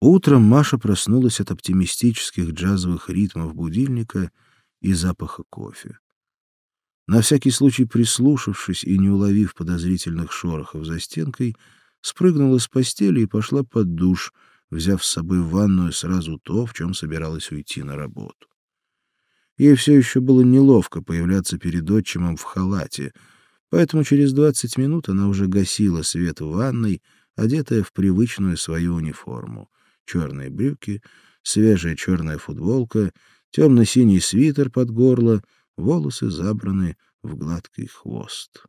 Утром Маша проснулась от оптимистических джазовых ритмов будильника и запаха кофе. На всякий случай прислушавшись и не уловив подозрительных шорохов за стенкой, спрыгнула с постели и пошла под душ, взяв с собой в ванную сразу то, в чем собиралась уйти на работу. Ей все еще было неловко появляться перед отчимом в халате, поэтому через двадцать минут она уже гасила свет в ванной, одетая в привычную свою униформу — черные брюки, свежая черная футболка, темно-синий свитер под горло, волосы забраны в гладкий хвост.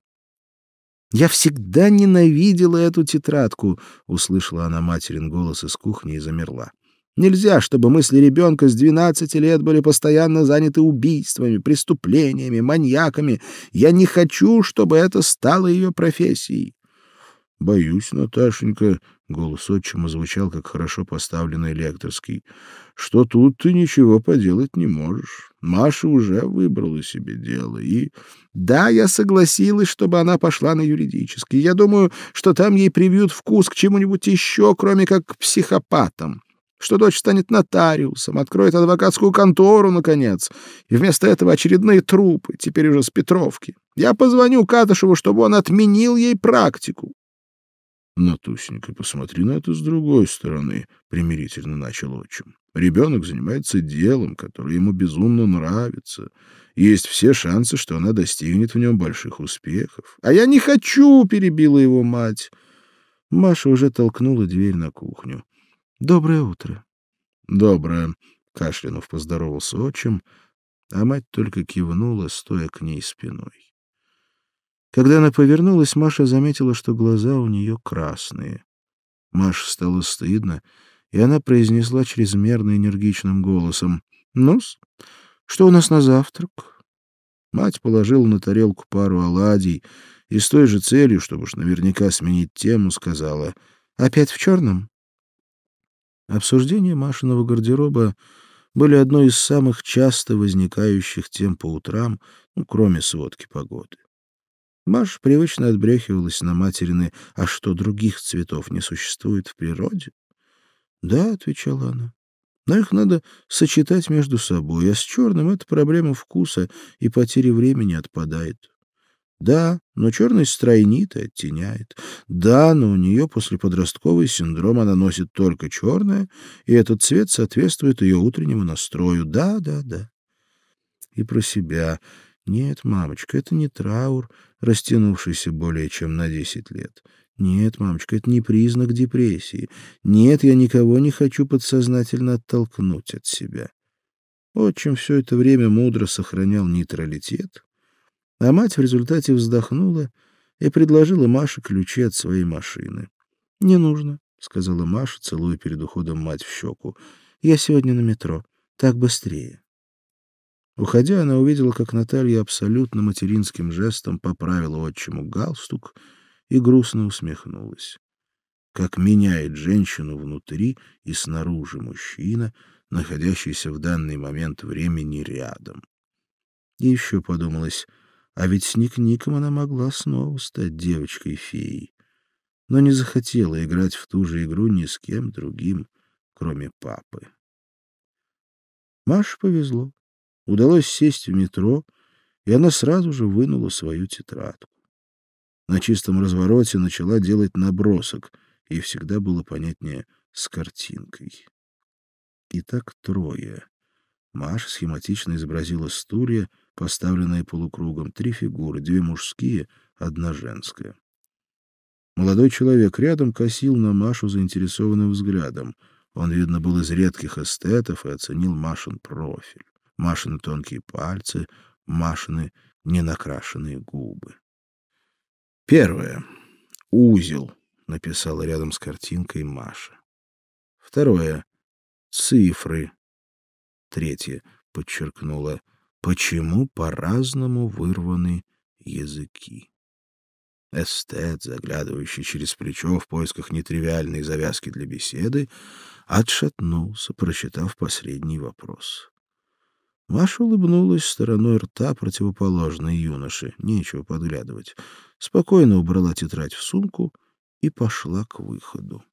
«Я всегда ненавидела эту тетрадку», — услышала она материн голос из кухни и замерла. «Нельзя, чтобы мысли ребенка с двенадцати лет были постоянно заняты убийствами, преступлениями, маньяками. Я не хочу, чтобы это стало ее профессией». «Боюсь, Наташенька», Голос отчима звучал, как хорошо поставленный лекторский. «Что тут ты ничего поделать не можешь. Маша уже выбрала себе дело, и...» «Да, я согласилась, чтобы она пошла на юридический. Я думаю, что там ей привьют вкус к чему-нибудь еще, кроме как к психопатам. Что дочь станет нотариусом, откроет адвокатскую контору, наконец, и вместо этого очередные трупы, теперь уже с Петровки. Я позвоню Катышеву, чтобы он отменил ей практику. Натусенька, посмотри на это с другой стороны, — примирительно начал отчим. Ребенок занимается делом, которое ему безумно нравится. Есть все шансы, что она достигнет в нем больших успехов. — А я не хочу, — перебила его мать. Маша уже толкнула дверь на кухню. — Доброе утро. — Доброе, — кашлянув поздоровался отчим, а мать только кивнула, стоя к ней спиной. Когда она повернулась, Маша заметила, что глаза у нее красные. Маше стало стыдно, и она произнесла чрезмерно энергичным голосом. ну что у нас на завтрак?» Мать положила на тарелку пару оладий и с той же целью, чтобы уж наверняка сменить тему, сказала «Опять в черном?» Обсуждения Машиного гардероба были одной из самых часто возникающих тем по утрам, ну, кроме сводки погоды. Маша привычно отбрехивалась на материны «А что, других цветов не существует в природе?» «Да», — отвечала она, — «но их надо сочетать между собой, а с черным это проблема вкуса и потери времени отпадает». Да, но черный стройнит и оттеняет. Да, но у нее после подростковый синдром она носит только черное, и этот цвет соответствует ее утреннему настрою. Да, да, да. И про себя. Нет, мамочка, это не траур, растянувшийся более чем на десять лет. Нет, мамочка, это не признак депрессии. Нет, я никого не хочу подсознательно оттолкнуть от себя. Отчим все это время мудро сохранял нейтралитет, а мать в результате вздохнула и предложила Маше ключи от своей машины. — Не нужно, — сказала Маша, целуя перед уходом мать в щеку. — Я сегодня на метро. Так быстрее. Уходя, она увидела, как Наталья абсолютно материнским жестом поправила отчиму галстук и грустно усмехнулась. Как меняет женщину внутри и снаружи мужчина, находящийся в данный момент времени рядом. И еще подумалось, а ведь с Ник-Ником она могла снова стать девочкой-феей, но не захотела играть в ту же игру ни с кем другим, кроме папы. Маше повезло. Удалось сесть в метро, и она сразу же вынула свою тетрадку. На чистом развороте начала делать набросок, и всегда было понятнее с картинкой. Итак, трое. Маша схематично изобразила стулья, поставленные полукругом, три фигуры, две мужские, одна женская. Молодой человек рядом косил на Машу заинтересованным взглядом. Он, видно, был из редких эстетов и оценил Машин профиль. Машины тонкие пальцы, Машины ненакрашенные губы. Первое. Узел, написала рядом с картинкой Маша. Второе. Цифры. Третье. Подчеркнула. Почему по-разному вырваны языки? Эстет, заглядывающий через плечо в поисках нетривиальной завязки для беседы, отшатнулся, прочитав последний вопрос. Маша улыбнулась стороной рта противоположной юноше. Нечего подглядывать. Спокойно убрала тетрадь в сумку и пошла к выходу.